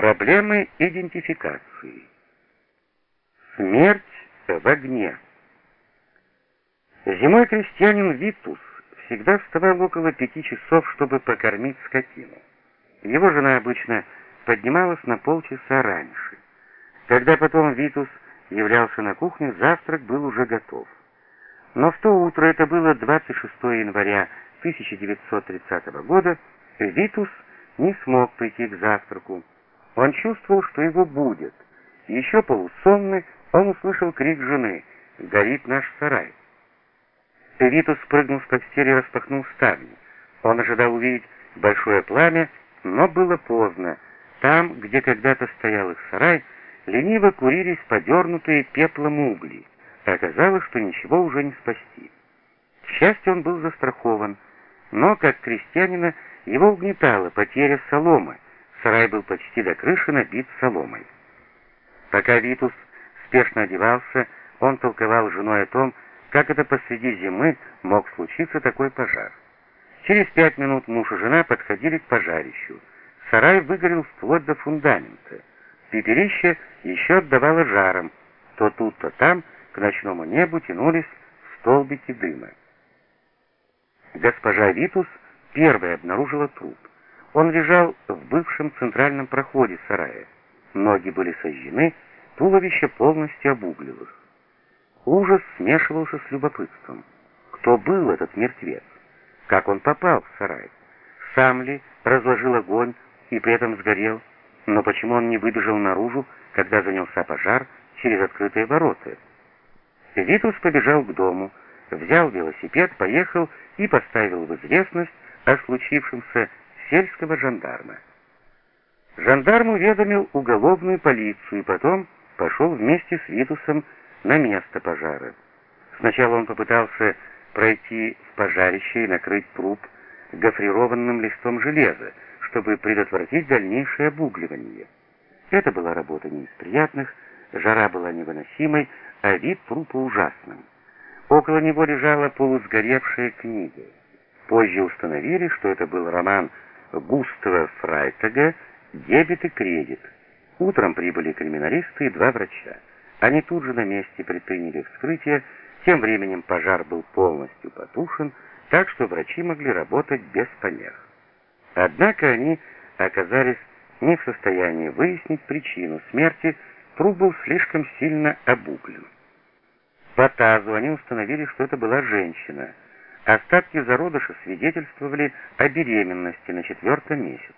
Проблемы идентификации. Смерть в огне. Зимой крестьянин Витус всегда вставал около пяти часов, чтобы покормить скотину. Его жена обычно поднималась на полчаса раньше. Когда потом Витус являлся на кухню, завтрак был уже готов. Но в то утро, это было 26 января 1930 года, Витус не смог прийти к завтраку. Он чувствовал, что его будет. Еще полусонный, он услышал крик жены «Горит наш сарай!». Витус спрыгнул с постели и распахнул ставни. Он ожидал увидеть большое пламя, но было поздно. Там, где когда-то стоял их сарай, лениво курились подернутые пеплом угли. Оказалось, что ничего уже не спасти. К счастью, он был застрахован, но, как крестьянина, его угнетала потеря соломы. Сарай был почти до крыши набит соломой. Пока Витус спешно одевался, он толковал женой о том, как это посреди зимы мог случиться такой пожар. Через пять минут муж и жена подходили к пожарищу. Сарай выгорел вплоть до фундамента. Пепелище еще отдавало жаром. То тут, то там к ночному небу тянулись столбики дыма. Госпожа Витус первая обнаружила труп. Он лежал в бывшем центральном проходе сарая. Ноги были сожжены, туловище полностью обуглилось. Ужас смешивался с любопытством. Кто был этот мертвец? Как он попал в сарай? Сам ли разложил огонь и при этом сгорел? Но почему он не выбежал наружу, когда занялся пожар через открытые ворота? Витус побежал к дому, взял велосипед, поехал и поставил в известность о случившемся сельского жандарма. Жандарм уведомил уголовную полицию и потом пошел вместе с Витусом на место пожара. Сначала он попытался пройти в пожарище и накрыть труп гофрированным листом железа, чтобы предотвратить дальнейшее обугливание. Это была работа не из приятных, жара была невыносимой, а вид трупа ужасным. Около него лежала полусгоревшая книга. Позже установили, что это был роман Густава Фрайтага «Дебет и кредит». Утром прибыли криминалисты и два врача. Они тут же на месте предприняли вскрытие, тем временем пожар был полностью потушен, так что врачи могли работать без помех. Однако они оказались не в состоянии выяснить причину смерти, труп был слишком сильно обуглен. По тазу они установили, что это была женщина. Остатки зародыша свидетельствовали о беременности на четвертом месяце.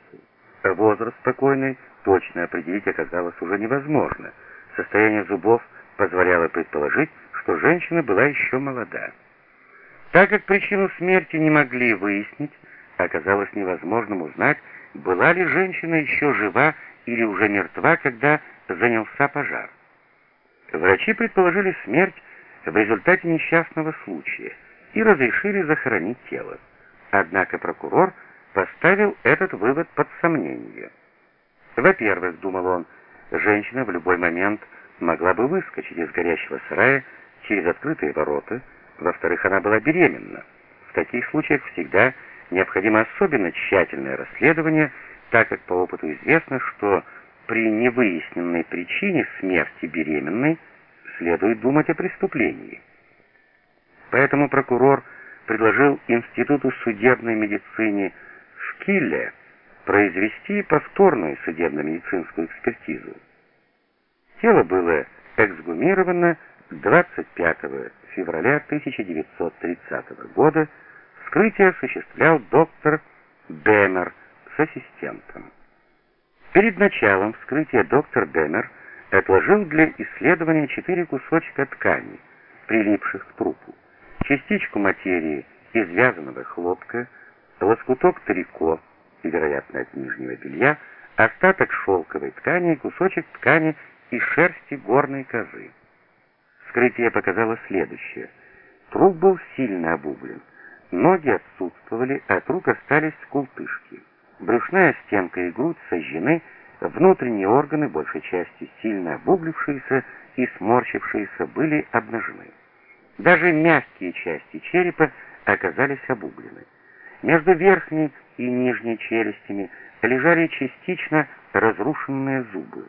Возраст спокойный точно определить оказалось уже невозможно. Состояние зубов позволяло предположить, что женщина была еще молода. Так как причину смерти не могли выяснить, оказалось невозможным узнать, была ли женщина еще жива или уже мертва, когда занялся пожар. Врачи предположили смерть в результате несчастного случая и разрешили захоронить тело. Однако прокурор поставил этот вывод под сомнение. Во-первых, думал он, женщина в любой момент могла бы выскочить из горящего сарая через открытые ворота. Во-вторых, она была беременна. В таких случаях всегда необходимо особенно тщательное расследование, так как по опыту известно, что при невыясненной причине смерти беременной следует думать о преступлении. Поэтому прокурор предложил Институту судебной медицины в Килле произвести повторную судебно-медицинскую экспертизу. Тело было эксгумировано 25 февраля 1930 года. Вскрытие осуществлял доктор Бемер с ассистентом. Перед началом вскрытия доктор Бемер отложил для исследования четыре кусочка ткани, прилипших к трупу, частичку материи из вязаного хлопка, лоскуток трико, вероятно, от нижнего белья, остаток шелковой ткани и кусочек ткани из шерсти горной козы. Вскрытие показало следующее. Труп был сильно обуглен. Ноги отсутствовали, от рук остались култышки. Брюшная стенка и грудь сожжены, внутренние органы, большей частью сильно обуглившиеся и сморщившиеся, были обнажены. Даже мягкие части черепа оказались обуглены. Между верхней и нижней челюстями лежали частично разрушенные зубы.